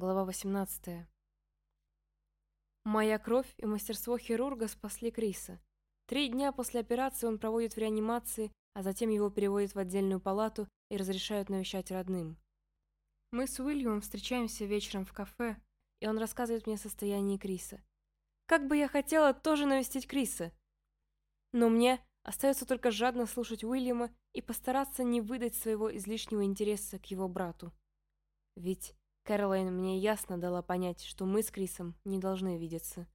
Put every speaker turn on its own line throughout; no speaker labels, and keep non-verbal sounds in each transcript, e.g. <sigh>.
Глава 18. Моя кровь и мастерство хирурга спасли Криса. Три дня после операции он проводит в реанимации, а затем его переводят в отдельную палату и разрешают навещать родным. Мы с Уильямом встречаемся вечером в кафе, и он рассказывает мне о состоянии Криса. Как бы я хотела тоже навестить Криса. Но мне остается только жадно слушать Уильяма и постараться не выдать своего излишнего интереса к его брату. Ведь Кэролайн мне ясно дала понять, что мы с Крисом не должны видеться.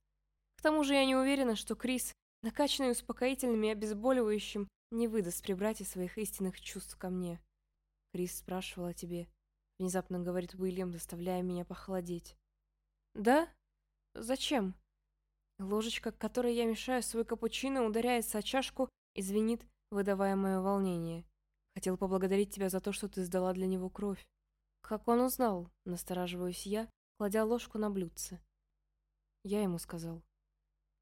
К тому же я не уверена, что Крис, накачанный успокоительным и обезболивающим, не выдаст при брате своих истинных чувств ко мне. Крис спрашивал о тебе. Внезапно говорит Уильям, заставляя меня похолодеть. Да? Зачем? Ложечка, которой я мешаю свой капучино, ударяется о чашку и звенит, выдавая мое волнение. Хотел поблагодарить тебя за то, что ты сдала для него кровь. Как он узнал? Настораживаюсь я, кладя ложку на блюдце. Я ему сказал.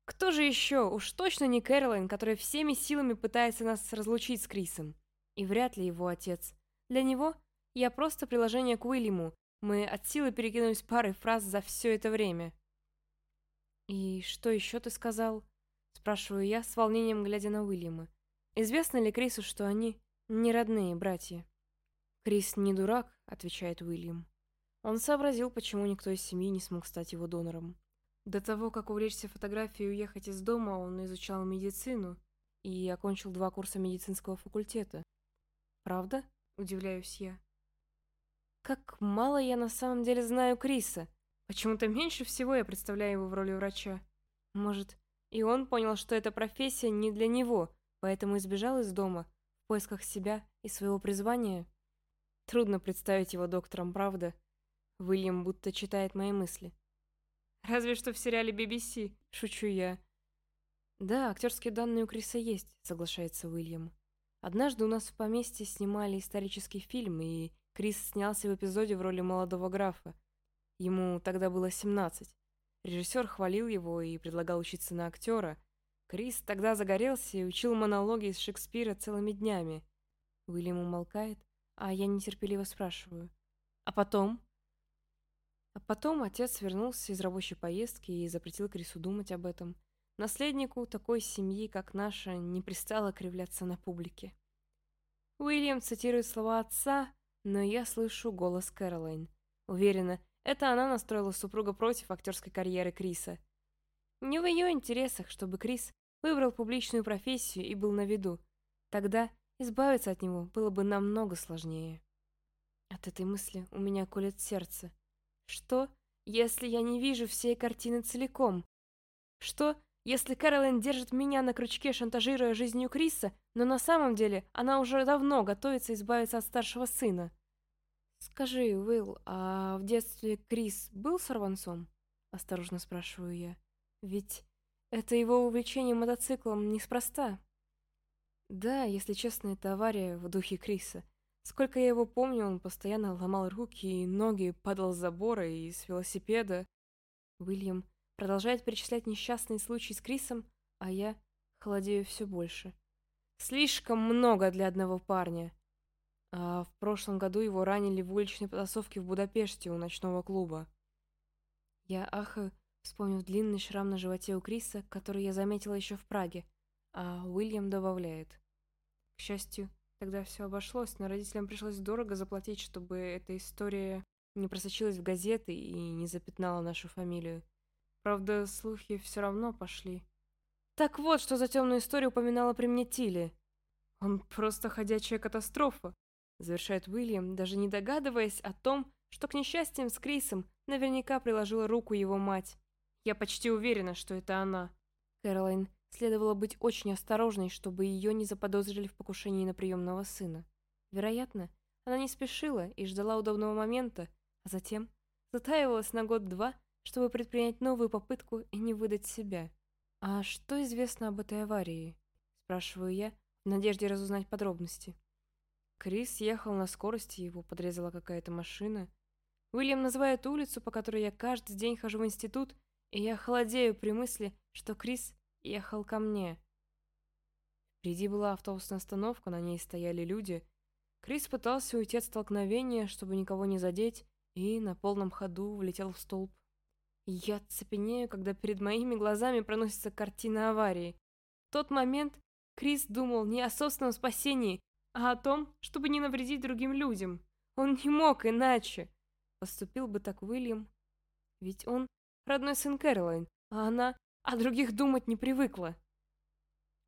Кто же еще? Уж точно не Кэролайн, которая всеми силами пытается нас разлучить с Крисом. И вряд ли его отец. Для него я просто приложение к Уильяму. Мы от силы перекинулись парой фраз за все это время. «И что еще ты сказал?» Спрашиваю я, с волнением глядя на Уильяма. «Известно ли Крису, что они не родные братья?» «Крис не дурак», — отвечает Уильям. Он сообразил, почему никто из семьи не смог стать его донором. До того, как увлечься фотографией и уехать из дома, он изучал медицину и окончил два курса медицинского факультета. «Правда?» — удивляюсь я. «Как мало я на самом деле знаю Криса. Почему-то меньше всего я представляю его в роли врача. Может, и он понял, что эта профессия не для него, поэтому избежал из дома в поисках себя и своего призвания?» Трудно представить его доктором, правда? Уильям будто читает мои мысли. Разве что в сериале BBC, шучу я. Да, актерские данные у Криса есть, соглашается Уильям. Однажды у нас в поместье снимали исторический фильм, и Крис снялся в эпизоде в роли молодого графа. Ему тогда было 17. Режиссер хвалил его и предлагал учиться на актера. Крис тогда загорелся и учил монологи из Шекспира целыми днями. Уильям умолкает, а я нетерпеливо спрашиваю. А потом? А потом отец вернулся из рабочей поездки и запретил Крису думать об этом. Наследнику такой семьи, как наша, не пристало кривляться на публике. Уильям цитирует слова отца, но я слышу голос Кэролайн. Уверена, это она настроила супруга против актерской карьеры Криса. Не в ее интересах, чтобы Крис выбрал публичную профессию и был на виду. Тогда Избавиться от него было бы намного сложнее. От этой мысли у меня колет сердце. Что, если я не вижу всей картины целиком? Что, если Кэролайн держит меня на крючке, шантажируя жизнью Криса, но на самом деле она уже давно готовится избавиться от старшего сына? Скажи, Уилл, а в детстве Крис был сорванцом? Осторожно спрашиваю я. Ведь это его увлечение мотоциклом неспроста. Да, если честно, это авария в духе Криса. Сколько я его помню, он постоянно ломал руки и ноги, падал с забора и с велосипеда. Уильям продолжает перечислять несчастные случаи с Крисом, а я холодею все больше. Слишком много для одного парня. А в прошлом году его ранили в уличной потасовке в Будапеште у ночного клуба. Я ахаю, вспомнив длинный шрам на животе у Криса, который я заметила еще в Праге, а Уильям добавляет. К счастью, тогда все обошлось, но родителям пришлось дорого заплатить, чтобы эта история не просочилась в газеты и не запятнала нашу фамилию. Правда, слухи все равно пошли. Так вот, что за темную историю упоминала при мне Тилли. Он просто ходячая катастрофа, завершает Уильям, даже не догадываясь о том, что к несчастьям с Крисом наверняка приложила руку его мать. Я почти уверена, что это она. Кэролайн Следовало быть очень осторожной, чтобы ее не заподозрили в покушении на приемного сына. Вероятно, она не спешила и ждала удобного момента, а затем затаивалась на год-два, чтобы предпринять новую попытку и не выдать себя. «А что известно об этой аварии?» – спрашиваю я, в надежде разузнать подробности. Крис ехал на скорости, его подрезала какая-то машина. Уильям называет улицу, по которой я каждый день хожу в институт, и я холодею при мысли, что Крис ехал ко мне. Впереди была автобусная остановка, на ней стояли люди. Крис пытался уйти от столкновения, чтобы никого не задеть, и на полном ходу влетел в столб. Я цепенею, когда перед моими глазами проносится картина аварии. В тот момент Крис думал не о собственном спасении, а о том, чтобы не навредить другим людям. Он не мог иначе. Поступил бы так Уильям. Ведь он родной сын Кэролайн, а она о других думать не привыкла.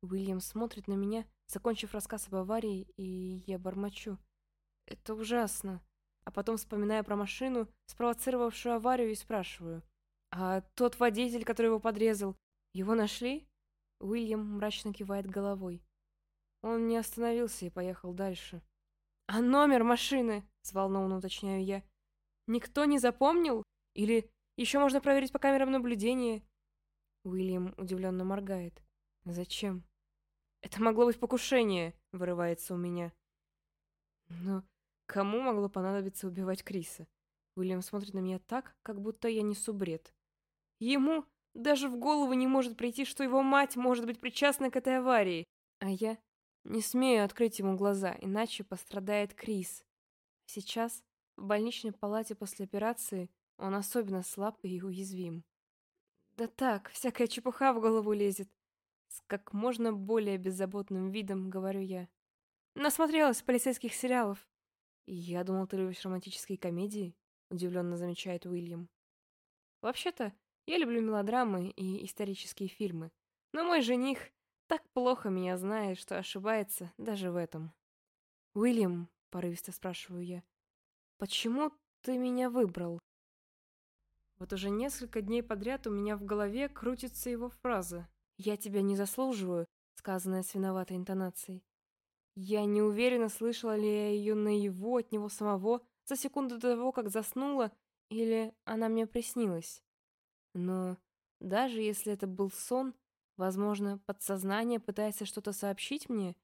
Уильям смотрит на меня, закончив рассказ об аварии, и я бормочу. Это ужасно. А потом вспоминаю про машину, спровоцировавшую аварию, и спрашиваю. А тот водитель, который его подрезал, его нашли? Уильям мрачно кивает головой. Он не остановился и поехал дальше. «А номер машины?» — взволнованно уточняю я. «Никто не запомнил? Или еще можно проверить по камерам наблюдения?» Уильям удивленно моргает. «Зачем?» «Это могло быть покушение», — вырывается у меня. «Но кому могло понадобиться убивать Криса?» Уильям смотрит на меня так, как будто я несу бред. Ему даже в голову не может прийти, что его мать может быть причастна к этой аварии. А я не смею открыть ему глаза, иначе пострадает Крис. Сейчас, в больничной палате после операции, он особенно слаб и уязвим. Да так, всякая чепуха в голову лезет. С как можно более беззаботным видом говорю я. Насмотрелась полицейских сериалов. Я думал, ты любишь романтические комедии, удивленно замечает Уильям. Вообще-то, я люблю мелодрамы и исторические фильмы, но мой жених так плохо меня знает, что ошибается даже в этом. «Уильям», — порывисто спрашиваю я, — «почему ты меня выбрал?» Вот уже несколько дней подряд у меня в голове крутится его фраза «Я тебя не заслуживаю», сказанная с виноватой интонацией. Я не уверена, слышала ли я ее наяву от него самого за секунду до того, как заснула, или она мне приснилась. Но даже если это был сон, возможно, подсознание пытается что-то сообщить мне.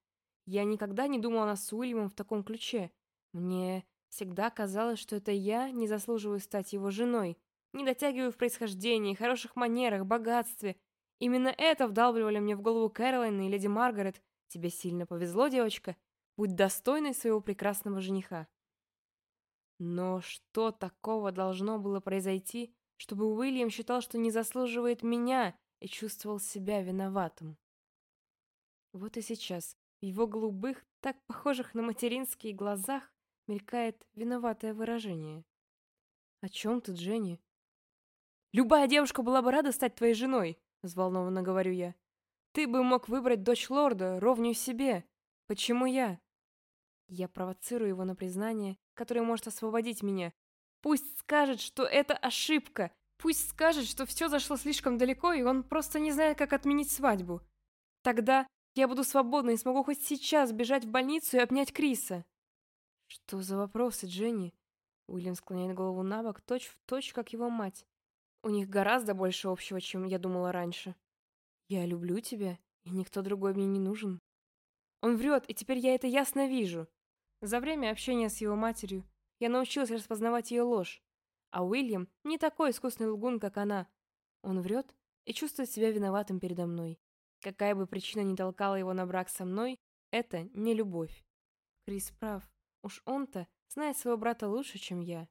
Я никогда не думала о с Уильямом в таком ключе. Мне всегда казалось, что это я не заслуживаю стать его женой, не дотягиваю в происхождении, хороших манерах, богатстве. Именно это вдалбливали мне в голову Кэролайн и леди Маргарет. Тебе сильно повезло, девочка. Будь достойной своего прекрасного жениха. Но что такого должно было произойти, чтобы Уильям считал, что не заслуживает меня и чувствовал себя виноватым. Вот и сейчас в его голубых, так похожих на материнские глазах, мелькает виноватое выражение. «О чем ты, Дженни?» «Любая девушка была бы рада стать твоей женой», — взволнованно говорю я. «Ты бы мог выбрать дочь лорда, ровню себе. Почему я?» Я провоцирую его на признание, которое может освободить меня, Пусть скажет, что это ошибка. Пусть скажет, что все зашло слишком далеко, и он просто не знает, как отменить свадьбу. Тогда я буду свободна и смогу хоть сейчас бежать в больницу и обнять Криса. Что за вопросы, Дженни? Уильям склоняет голову на бок, точь в точь, как его мать. У них гораздо больше общего, чем я думала раньше. Я люблю тебя, и никто другой мне не нужен. Он врет, и теперь я это ясно вижу. За время общения с его матерью я научилась распознавать ее ложь. А Уильям не такой искусный лгун, как она. Он врет и чувствует себя виноватым передо мной. Какая бы причина ни толкала его на брак со мной, это не любовь. Крис прав. Уж он-то знает своего брата лучше, чем я.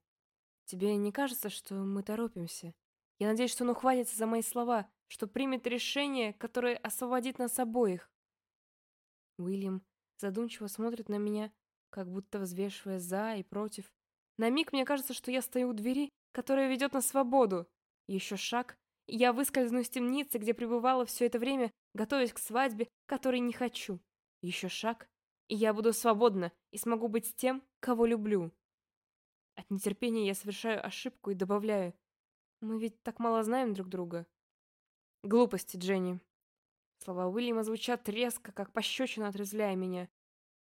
Тебе не кажется, что мы торопимся? Я надеюсь, что он ухватится за мои слова, что примет решение, которое освободит нас обоих. Уильям задумчиво смотрит на меня, как будто взвешивая за и против. На миг мне кажется, что я стою у двери, которая ведет на свободу. Еще шаг, и я выскользну из темницы, где пребывала все это время, готовясь к свадьбе, которой не хочу. Еще шаг, и я буду свободна и смогу быть с тем, кого люблю. От нетерпения я совершаю ошибку и добавляю. Мы ведь так мало знаем друг друга. Глупости, Дженни. Слова Уильяма звучат резко, как пощечина, отрезвляя меня.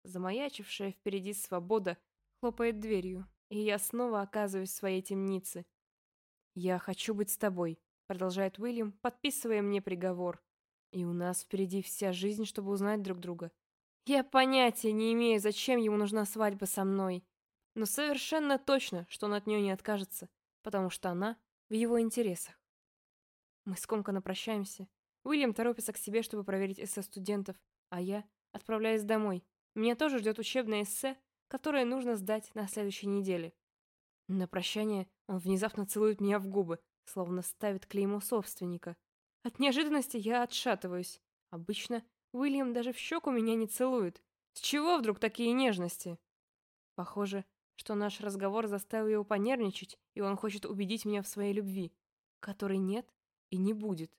Замаячившая впереди свобода хлопает дверью, и я снова оказываюсь в своей темнице. «Я хочу быть с тобой», — продолжает Уильям, подписывая мне приговор. «И у нас впереди вся жизнь, чтобы узнать друг друга. Я понятия не имею, зачем ему нужна свадьба со мной, но совершенно точно, что он от нее не откажется, потому что она в его интересах. Мы скомканно прощаемся. Уильям торопится к себе, чтобы проверить эссе студентов, а я отправляюсь домой, меня тоже ждет учебное эссе, которое нужно сдать на следующей неделе. На прощание он внезапно целует меня в губы, словно ставит клеймо собственника. От неожиданности я отшатываюсь. Обычно Уильям даже в щеку меня не целует. С чего вдруг такие нежности? Похоже, что наш разговор заставил его понервничать, и он хочет убедить меня в своей любви, которой нет и не будет.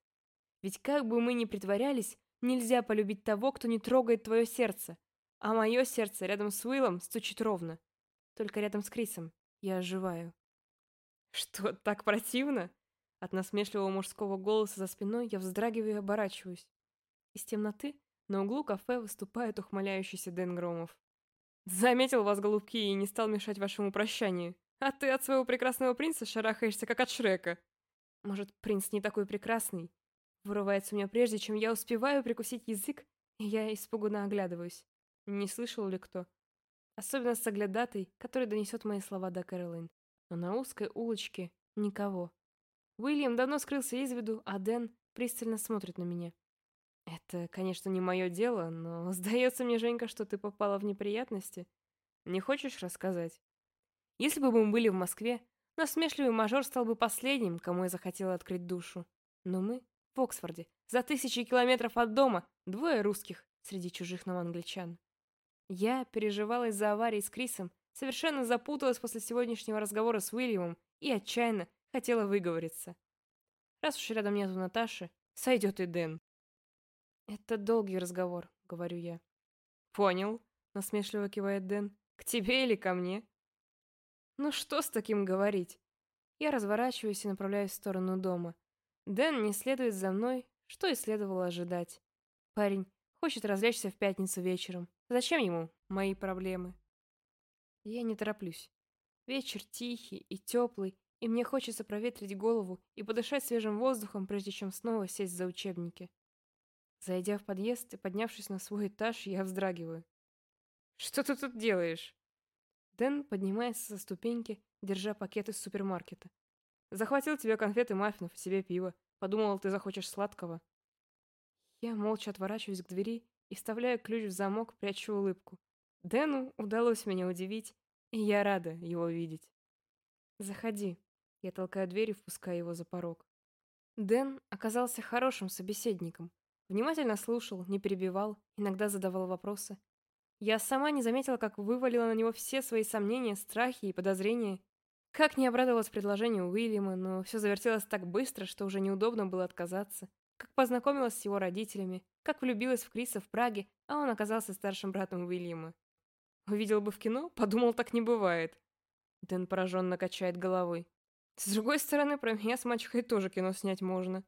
Ведь как бы мы ни притворялись, нельзя полюбить того, кто не трогает твое сердце. А мое сердце рядом с Уиллом стучит ровно. Только рядом с Крисом я оживаю. Что, так противно? От насмешливого мужского голоса за спиной я вздрагиваю и оборачиваюсь. Из темноты на углу кафе выступает ухмыляющийся Дэн Громов. «Заметил вас, голубки, и не стал мешать вашему прощанию. А ты от своего прекрасного принца шарахаешься, как от Шрека. Может, принц не такой прекрасный, Вырывается у меня прежде, чем я успеваю прикусить язык, и я испуганно оглядываюсь. Не слышал ли кто? Особенно соглядатый, который донесет мои слова до Кэролайн. Но на узкой улочке никого. Уильям давно скрылся из виду, а Дэн пристально смотрит на меня. Это, конечно, не мое дело, но <laughs> сдается мне, Женька, что ты попала в неприятности. Не хочешь рассказать? Если бы мы были в Москве, насмешливый мажор стал бы последним, кому я захотела открыть душу. Но мы в Оксфорде, за тысячи километров от дома, двое русских среди чужих нам англичан. Я переживала из-за аварии с Крисом, совершенно запуталась после сегодняшнего разговора с Уильямом и отчаянно хотела выговориться. Раз уж рядом нету Наташи, сойдет и Дэн. «Это долгий разговор», — говорю я. «Понял», — насмешливо кивает Дэн. «К тебе или ко мне?» «Ну что с таким говорить?» Я разворачиваюсь и направляюсь в сторону дома. Дэн не следует за мной, что и следовало ожидать. Парень хочет развлечься в пятницу вечером. Зачем ему мои проблемы? Я не тороплюсь. Вечер тихий и теплый, и мне хочется проветрить голову и подышать свежим воздухом, прежде чем снова сесть за учебники. Зайдя в подъезд и поднявшись на свой этаж, я вздрагиваю. «Что ты тут делаешь?» Дэн поднимается со ступеньки, держа пакет из супермаркета. Захватил тебе конфеты маффинов и себе пиво. Подумал, ты захочешь сладкого. Я молча отворачиваюсь к двери и вставляю ключ в замок, прячу улыбку. Дэну удалось меня удивить, и я рада его видеть. «Заходи». Я толкаю дверь и впускаю его за порог. Дэн оказался хорошим собеседником. Внимательно слушал, не перебивал, иногда задавал вопросы. Я сама не заметила, как вывалила на него все свои сомнения, страхи и подозрения, как не обрадовалась предложению Уильяма, но все завертелось так быстро, что уже неудобно было отказаться. Как познакомилась с его родителями, как влюбилась в Криса в Праге, а он оказался старшим братом Уильяма. Увидел бы в кино, подумал, так не бывает. Дэн пораженно качает головой. С другой стороны, про меня с мачехой тоже кино снять можно.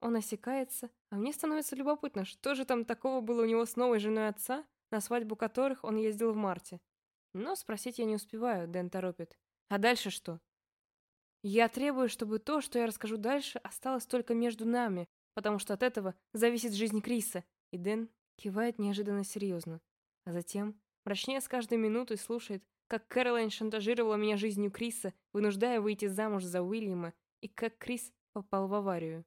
Он осекается, а мне становится любопытно, что же там такого было у него с новой женой отца, на свадьбу которых он ездил в марте. Но спросить я не успеваю, Дэн торопит. А дальше что? Я требую, чтобы то, что я расскажу дальше, осталось только между нами, потому что от этого зависит жизнь Криса. И Дэн кивает неожиданно серьезно. А затем, мрачнее с каждой минутой, слушает, как Кэролайн шантажировала меня жизнью Криса, вынуждая выйти замуж за Уильяма, и как Крис попал в аварию.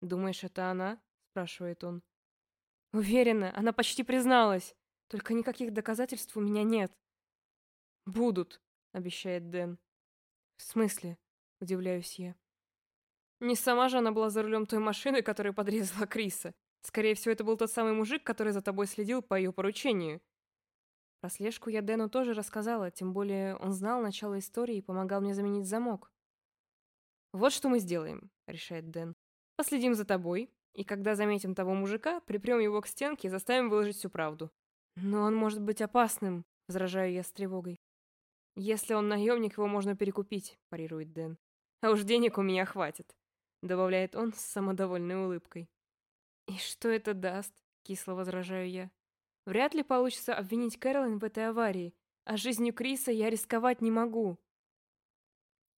«Думаешь, это она?» – спрашивает он. «Уверена, она почти призналась. Только никаких доказательств у меня нет». «Будут», обещает Дэн. В смысле? Удивляюсь я. Не сама же она была за рулем той машины, которая подрезала Криса. Скорее всего, это был тот самый мужик, который за тобой следил по ее поручению. Про слежку я Дэну тоже рассказала, тем более он знал начало истории и помогал мне заменить замок. «Вот что мы сделаем», — решает Дэн. «Последим за тобой, и когда заметим того мужика, припрем его к стенке и заставим выложить всю правду». «Но он может быть опасным», — возражаю я с тревогой. «Если он наемник, его можно перекупить», – парирует Дэн. «А уж денег у меня хватит», – добавляет он с самодовольной улыбкой. «И что это даст?» – кисло возражаю я. «Вряд ли получится обвинить Кэролайн в этой аварии, а жизнью Криса я рисковать не могу».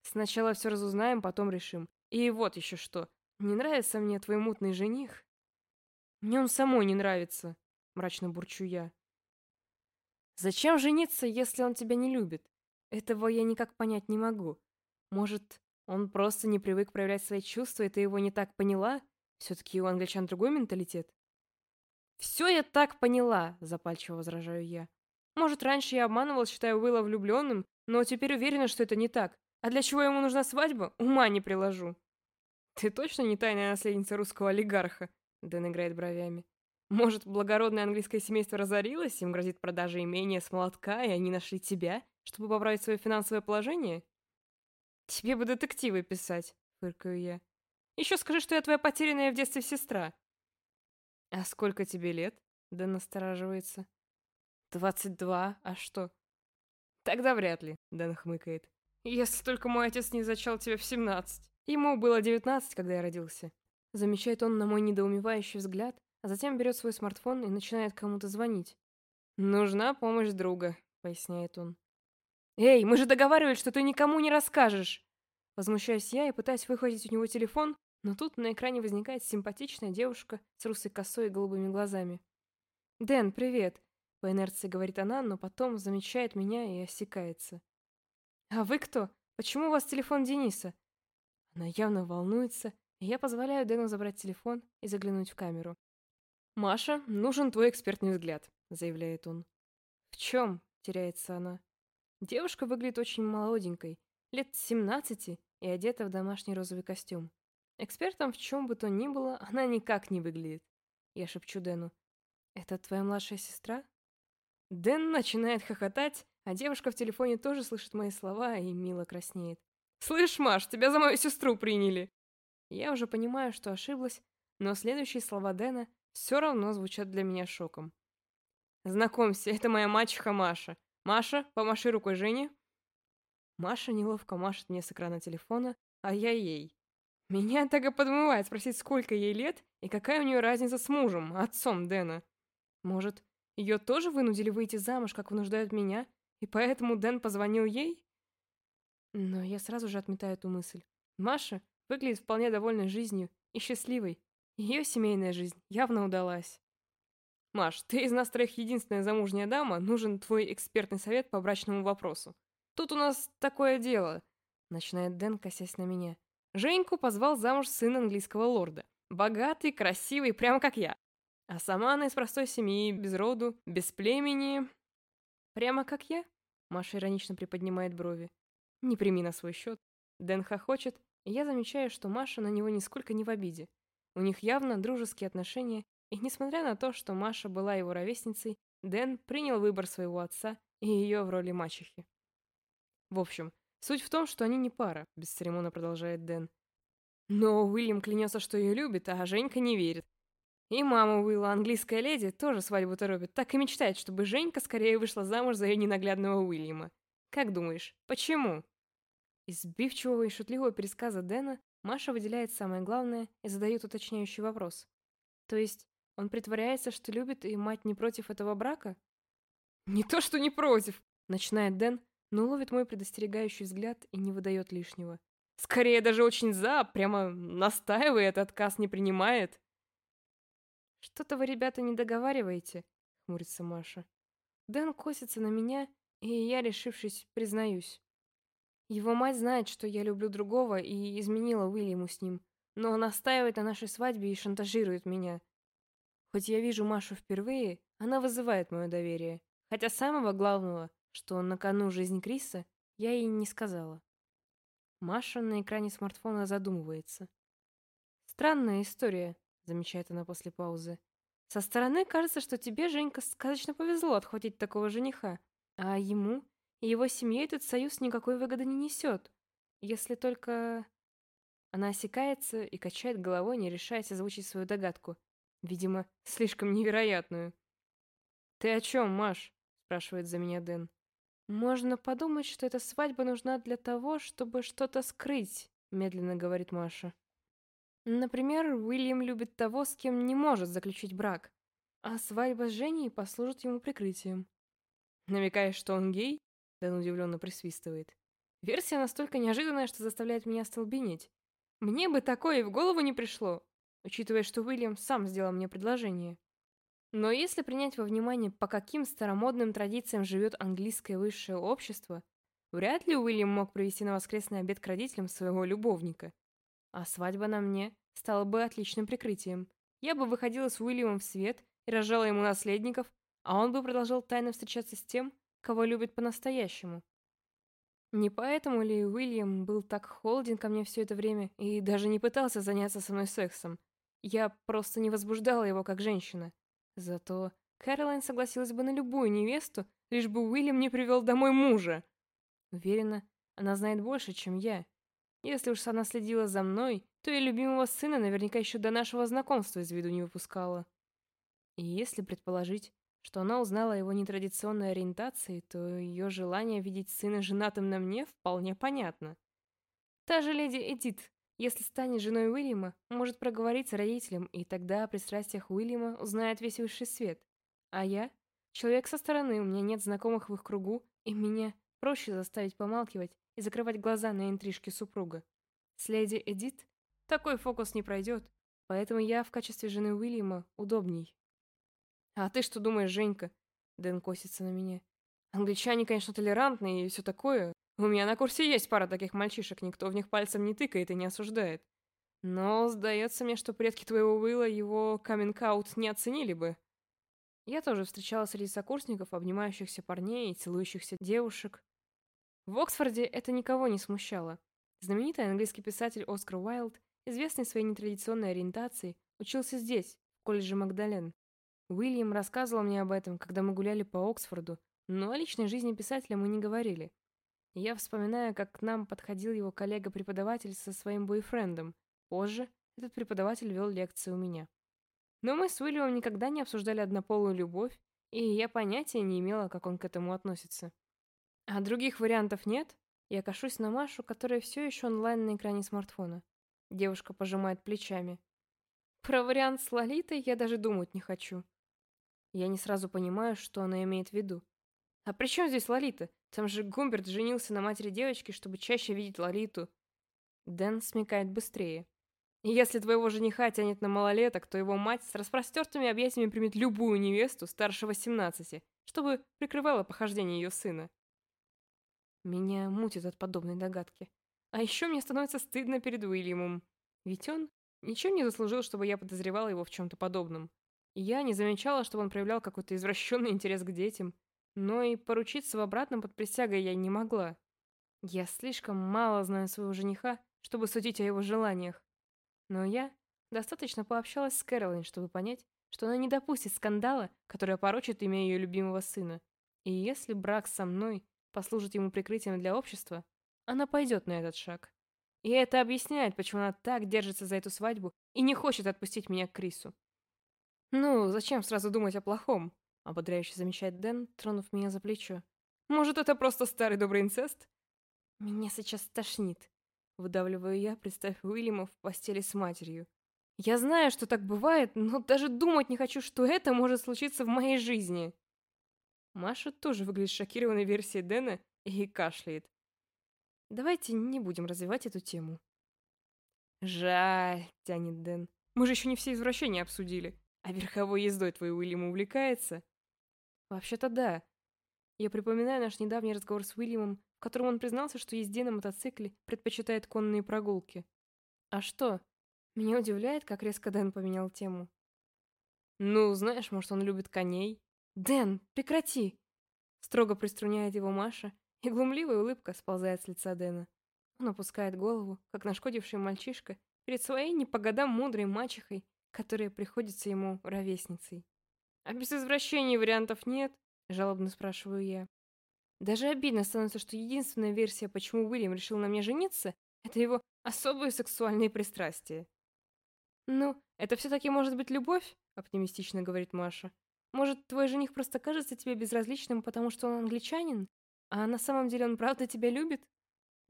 «Сначала все разузнаем, потом решим. И вот еще что. Не нравится мне твой мутный жених?» «Мне он самой не нравится», – мрачно бурчу я. «Зачем жениться, если он тебя не любит? Этого я никак понять не могу. Может, он просто не привык проявлять свои чувства, и ты его не так поняла? Все-таки у англичан другой менталитет. «Все я так поняла», — запальчиво возражаю я. «Может, раньше я обманывал, считая Уилла влюбленным, но теперь уверена, что это не так. А для чего ему нужна свадьба, ума не приложу. Ты точно не тайная наследница русского олигарха? Дэн играет бровями. Может, благородное английское семейство разорилось, им грозит продажа имения с молотка, и они нашли тебя, чтобы поправить свое финансовое положение? Тебе бы детективы писать, фыркаю я. Еще скажи, что я твоя потерянная в детстве сестра. А сколько тебе лет? Дэн настораживается. «Двадцать два, а что?» «Тогда вряд ли», — Дэн хмыкает. «Если только мой отец не зачал тебя в семнадцать. Ему было девятнадцать, когда я родился». Замечает он на мой недоумевающий взгляд, а затем берет свой смартфон и начинает кому-то звонить. «Нужна помощь друга», — поясняет он. «Эй, мы же договаривались, что ты никому не расскажешь!» Возмущаюсь я и пытаюсь выхватить у него телефон, но тут на экране возникает симпатичная девушка с русой косой и голубыми глазами. «Дэн, привет!» — по инерции говорит она, но потом замечает меня и осекается. «А вы кто? Почему у вас телефон Дениса?» Она явно волнуется, и я позволяю Дэну забрать телефон и заглянуть в камеру. «Маша, нужен твой экспертный взгляд», — заявляет он. «В чем?» — теряется она. Девушка выглядит очень молоденькой, лет 17 и одета в домашний розовый костюм. Экспертом в чем бы то ни было, она никак не выглядит. Я шепчу Дэну. «Это твоя младшая сестра?» Дэн начинает хохотать, а девушка в телефоне тоже слышит мои слова и мило краснеет. «Слышь, Маш, тебя за мою сестру приняли!» Я уже понимаю, что ошиблась, но следующие слова Дэна все равно звучат для меня шоком. «Знакомься, это моя мачеха Маша. Маша, помаши рукой Жене». Маша неловко машет мне с экрана телефона, а я ей. Меня так и подмывает спросить, сколько ей лет и какая у нее разница с мужем, отцом Дэна. Может, ее тоже вынудили выйти замуж, как вынуждают меня, и поэтому Дэн позвонил ей? Но я сразу же отметаю эту мысль. Маша выглядит вполне довольной жизнью и счастливой. Ее семейная жизнь явно удалась. Маш, ты из нас троих единственная замужняя дама, нужен твой экспертный совет по брачному вопросу. Тут у нас такое дело, начинает Дэн, косясь на меня. Женьку позвал замуж сын английского лорда. Богатый, красивый, прямо как я. А сама она из простой семьи, без роду, без племени. Прямо как я? Маша иронично приподнимает брови. Не прими на свой счет. Дэн хохочет, и я замечаю, что Маша на него нисколько не в обиде. У них явно дружеские отношения, и несмотря на то, что Маша была его ровесницей, Дэн принял выбор своего отца и ее в роли мачехи. В общем, суть в том, что они не пара, бесцеремонно продолжает Дэн. Но Уильям клянется, что ее любит, а Женька не верит. И мама Уилла, английская леди, тоже свадьбу торопит, так и мечтает, чтобы Женька скорее вышла замуж за ее ненаглядного Уильяма. Как думаешь, почему? Из сбивчивого и шутливого пересказа Дэна Маша выделяет самое главное и задает уточняющий вопрос. То есть, он притворяется, что любит, и мать не против этого брака? Не то, что не против, начинает Дэн, но ловит мой предостерегающий взгляд и не выдает лишнего. Скорее даже очень за, прямо настаивает, отказ не принимает. «Что-то вы, ребята, не договариваете», — хмурится Маша. Дэн косится на меня, и я, решившись, признаюсь. Его мать знает, что я люблю другого, и изменила Уильяму с ним, но настаивает на нашей свадьбе и шантажирует меня. Хоть я вижу Машу впервые, она вызывает мое доверие. Хотя самого главного, что на кону жизнь Криса, я ей не сказала. Маша на экране смартфона задумывается. Странная история замечает она после паузы. Со стороны кажется, что тебе, Женька, сказочно повезло отхватить такого жениха, а ему и его семье этот союз никакой выгоды не несет. Если только... Она осекается и качает головой, не решаясь озвучить свою догадку. Видимо, слишком невероятную. «Ты о чем, Маш?» — спрашивает за меня Дэн. «Можно подумать, что эта свадьба нужна для того, чтобы что-то скрыть», — медленно говорит Маша. Например, Уильям любит того, с кем не может заключить брак, а свадьба с Женей послужит ему прикрытием. Намекаешь, что он гей? Дэн удивленно присвистывает. Версия настолько неожиданная, что заставляет меня столбенеть. Мне бы такое и в голову не пришло, учитывая, что Уильям сам сделал мне предложение. Но если принять во внимание, по каким старомодным традициям живет английское высшее общество, вряд ли Уильям мог привести на воскресный обед к родителям своего любовника. А свадьба на мне стала бы отличным прикрытием. Я бы выходила с Уильямом в свет и рожала ему наследников, а он бы продолжал тайно встречаться с тем, кого любит по-настоящему. Не поэтому ли Уильям был так холоден ко мне все это время и даже не пытался заняться со мной сексом? Я просто не возбуждала его как женщина. Зато Кэролайн согласилась бы на любую невесту, лишь бы Уильям не привел домой мужа. Уверена, она знает больше, чем я. Если уж она следила за мной, то и любимого сына наверняка еще до нашего знакомства из виду не выпускала. И если предположить, что она узнала о его нетрадиционной ориентации, то ее желание видеть сына женатым на мне вполне понятно. Та же леди Эдит, если станет женой Уильяма, может проговориться родителям, и тогда о пристрастиях Уильяма узнает весь высший свет. А я — человек со стороны, у меня нет знакомых в их кругу, и меня проще заставить помалкивать и закрывать глаза на интрижки супруга. С леди Эдит такой фокус не пройдет, поэтому я в качестве жены Уильяма удобней. «А ты что думаешь, Женька?» Дэн косится на меня. «Англичане, конечно, толерантные и все такое. У меня на курсе есть пара таких мальчишек, никто в них пальцем не тыкает и не осуждает. Но сдается мне, что предки твоего Уилла его каминг-аут не оценили бы». Я тоже встречала среди сокурсников обнимающихся парней и целующихся девушек. В Оксфорде это никого не смущало. Знаменитый английский писатель Оскар Уайлд, известный своей нетрадиционной ориентацией, учился здесь, в колледже Магдален. Уильям рассказывал мне об этом, когда мы гуляли по Оксфорду, но о личной жизни писателя мы не говорили. Я вспоминаю, как к нам подходил его коллега-преподаватель со своим бойфрендом. Позже этот преподаватель вел лекции у меня. Но мы с Уильямом никогда не обсуждали однополую любовь, и я понятия не имела, как он к этому относится. А других вариантов нет? Я кашусь на Машу, которая все еще онлайн на экране смартфона. Девушка пожимает плечами. Про вариант с Лолитой я даже думать не хочу. Я не сразу понимаю, что она имеет в виду. А при чем здесь Лолита? Там же Гумберт женился на матери девочки, чтобы чаще видеть Лолиту. Дэн смекает быстрее. И если твоего жениха тянет на малолеток, то его мать с распростертыми объятиями примет любую невесту старше 18, чтобы прикрывала похождение ее сына. Меня мутит от подобной догадки. А еще мне становится стыдно перед Уильямом. Ведь он ничем не заслужил, чтобы я подозревала его в чем-то подобном. Я не замечала, чтобы он проявлял какой-то извращенный интерес к детям, но и поручиться в обратном под присягой я не могла. Я слишком мало знаю своего жениха, чтобы судить о его желаниях. Но я достаточно пообщалась с Кэролайн, чтобы понять, что она не допустит скандала, который опорочит имя ее любимого сына. И если брак со мной послужит ему прикрытием для общества, она пойдет на этот шаг. И это объясняет, почему она так держится за эту свадьбу и не хочет отпустить меня к Крису. «Ну, зачем сразу думать о плохом?» — ободряюще замечает Дэн, тронув меня за плечо. «Может, это просто старый добрый инцест?» «Меня сейчас тошнит», — выдавливаю я, представив Уильяма в постели с матерью. «Я знаю, что так бывает, но даже думать не хочу, что это может случиться в моей жизни». Маша тоже выглядит шокированной версией Дэна и кашляет. «Давайте не будем развивать эту тему». «Жаль», — тянет Дэн. «Мы же еще не все извращения обсудили». А верховой ездой твой Уильям увлекается? Вообще-то да. Я припоминаю наш недавний разговор с Уильямом, в котором он признался, что езде на мотоцикле предпочитает конные прогулки. А что? Меня удивляет, как резко Дэн поменял тему. Ну, знаешь, может, он любит коней? Дэн, прекрати! Строго приструняет его Маша, и глумливая улыбка сползает с лица Дэна. Он опускает голову, как нашкодивший мальчишка, перед своей не по годам мудрой мачехой, которая приходится ему ровесницей. «А без извращений вариантов нет?» – жалобно спрашиваю я. Даже обидно становится, что единственная версия, почему Уильям решил на мне жениться, это его особые сексуальные пристрастия. «Ну, это все-таки может быть любовь?» – оптимистично говорит Маша. «Может, твой жених просто кажется тебе безразличным, потому что он англичанин? А на самом деле он правда тебя любит?»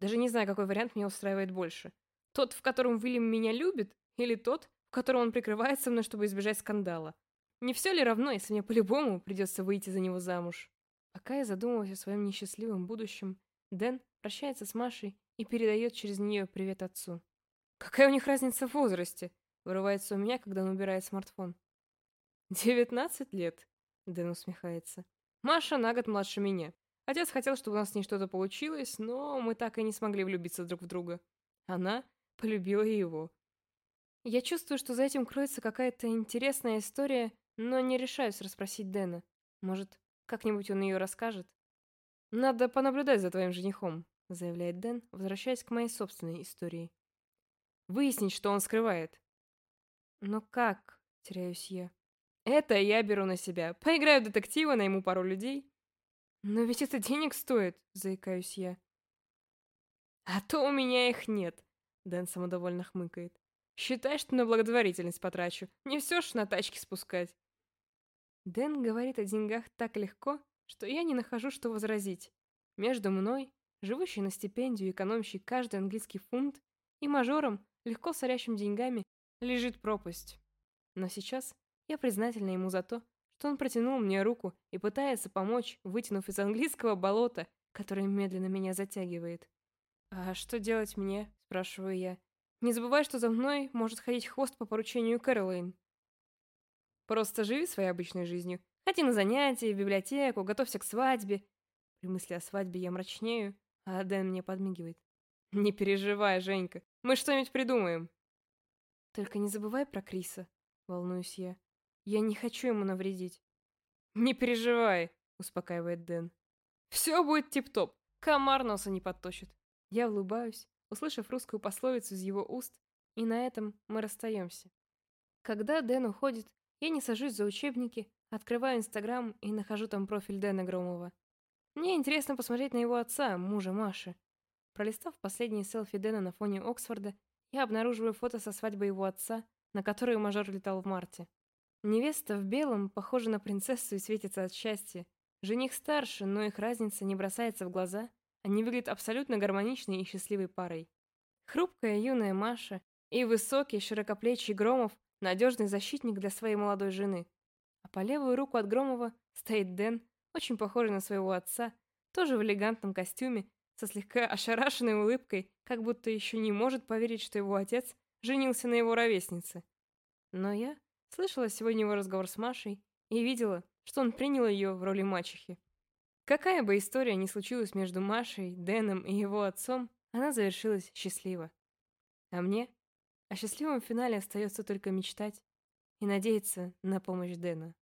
Даже не знаю, какой вариант меня устраивает больше. Тот, в котором Уильям меня любит, или тот, в котором он прикрывается мной, чтобы избежать скандала. Не все ли равно, если мне по-любому придется выйти за него замуж? Пока я задумываюсь о своем несчастливом будущем, Дэн прощается с Машей и передает через нее привет отцу. «Какая у них разница в возрасте?» — вырывается у меня, когда он убирает смартфон. «Девятнадцать лет», — Дэн усмехается. «Маша на год младше меня. Отец хотел, чтобы у нас с ней что-то получилось, но мы так и не смогли влюбиться друг в друга. Она полюбила его. Я чувствую, что за этим кроется какая-то интересная история, но не решаюсь расспросить Дэна. Может, как-нибудь он ее расскажет? Надо понаблюдать за твоим женихом. заявляет Дэн, возвращаясь к моей собственной истории. Выяснить, что он скрывает. Но как? Теряюсь я. Это я беру на себя. Поиграю в детектива, найму пару людей. Но ведь это денег стоит, заикаюсь я. А то у меня их нет, Дэн самодовольно хмыкает. Считай, что на благотворительность потрачу. Не все ж на тачке спускать. Дэн говорит о деньгах так легко, что я не нахожу, что возразить. Между мной, живущей на стипендию, экономящей каждый английский фунт, и мажором, легко сорящим деньгами, лежит пропасть. Но сейчас я признательна ему за то, что он протянул мне руку и пытается помочь, вытянув из английского болота, которое медленно меня затягивает. «А что делать мне?» – спрашиваю я. «Не забывай, что за мной может ходить хвост по поручению Кэролайн». «Просто живи своей обычной жизнью. Ходи на занятия, в библиотеку, готовься к свадьбе». При мысли о свадьбе я мрачнею, а Дэн мне подмигивает. «Не переживай, Женька, мы что-нибудь придумаем». «Только не забывай про Криса», — волнуюсь я. «Я не хочу ему навредить». «Не переживай», — успокаивает Дэн. «Все будет тип-топ, комар носа не подточит». Я улыбаюсь, услышав русскую пословицу из его уст, и на этом мы расстаемся. Когда Дэн уходит, я не сажусь за учебники, открываю Инстаграм и нахожу там профиль Дэна Громова. Мне интересно посмотреть на его отца, мужа Маши. Пролистав последние селфи Дэна на фоне Оксфорда, я обнаруживаю фото со свадьбы его отца, на которую мажор летал в марте. Невеста в белом похожа на принцессу и светится от счастья. Жених старше, но их разница не бросается в глаза, они выглядят абсолютно гармоничной и счастливой парой. Хрупкая юная Маша и высокий, широкоплечий Громов – надежный защитник для своей молодой жены. А по левую руку от Громова стоит Дэн, очень похожий на своего отца, тоже в элегантном костюме, со слегка ошарашенной улыбкой, как будто еще не может поверить, что его отец женился на его ровеснице. Но я слышала сегодня его разговор с Машей и видела, что он принял ее в роли мачехи. Какая бы история ни случилась между Машей, Дэном и его отцом, она завершилась счастливо. А мне о счастливом финале остается только мечтать и надеяться на помощь Дэна.